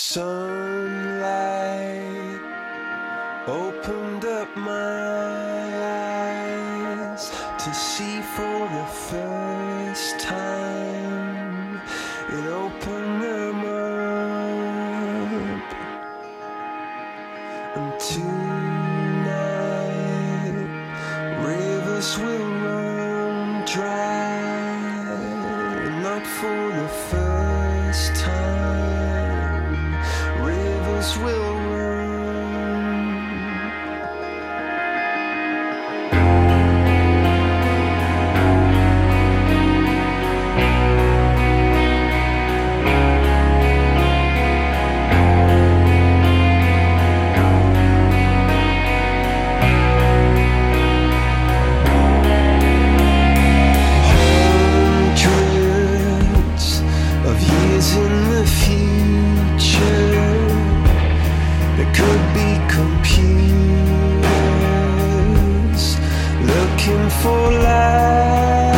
Sunlight opened up my eyes to see for the first time. It opened them up. And tonight, rivers will run dry. Not for the first time. Rivers will side